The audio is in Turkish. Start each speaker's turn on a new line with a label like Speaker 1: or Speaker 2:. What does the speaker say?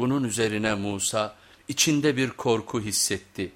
Speaker 1: Bunun üzerine Musa içinde bir korku hissetti.